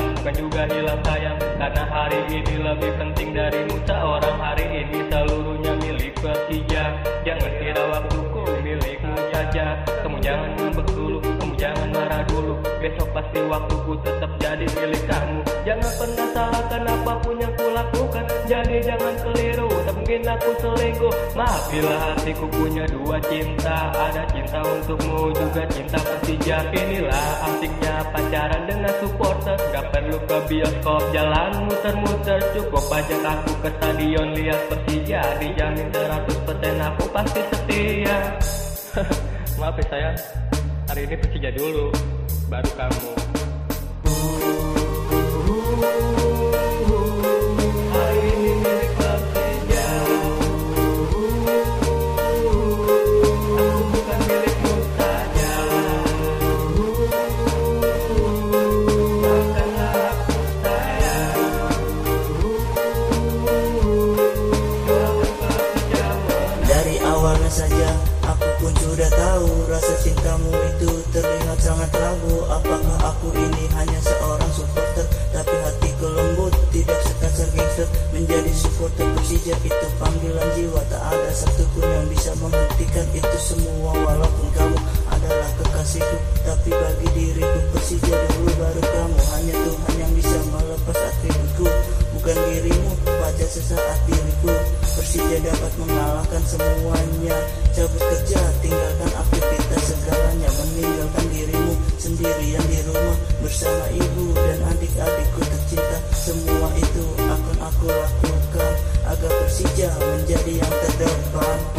bukan juga hilang sayang Karena hari ini lebih penting darimu. Seorang hari ini seluruhnya milik Persija. Jangan kira waktuku milikmu saja. Kamu jangan ngambek dulu, kamu jangan marah dulu. Besok pasti waktuku tetap jadi milik kamu. Jangan pernah salahkan apa pun yang kulakukan. Jadi jangan keliru, tak mungkin aku selingkuh. Maaf bila hatiku punya dua cinta. Ada cinta untukmu juga cinta Persija. Inilah asiknya pacaran dengan supporter Gak perlu ke bioskop jalan muter-muter Cukup ajak aku ke stadion lihat Persija Dijamin 100% aku pasti setia. Maaf ya sayang. Hari ini Persija dulu Baru kamu Awalnya saja aku pun sudah tahu Rasa cintamu itu terlihat sangat ragu. Apakah aku ini hanya seorang supporter? Tapi hatiku lembut tidak sekasar gangster. Menjadi supporter Persija itu panggilan jiwa. Tak ada satupun yang bisa menghentikan itu semua Walaupun kamu adalah kekasihku. Tapi bagi diriku Persija dulu baru kamu. Hanya Tuhan Persija dapat mengalahkan semuanya. Cabut kerja, tinggalkan aktivitas segalanya. Meninggalkan dirimu sendirian di rumah Bersama ibu dan adik-adikku tercinta. Semua itu akan aku lakukan Agar Persija menjadi yang terdepan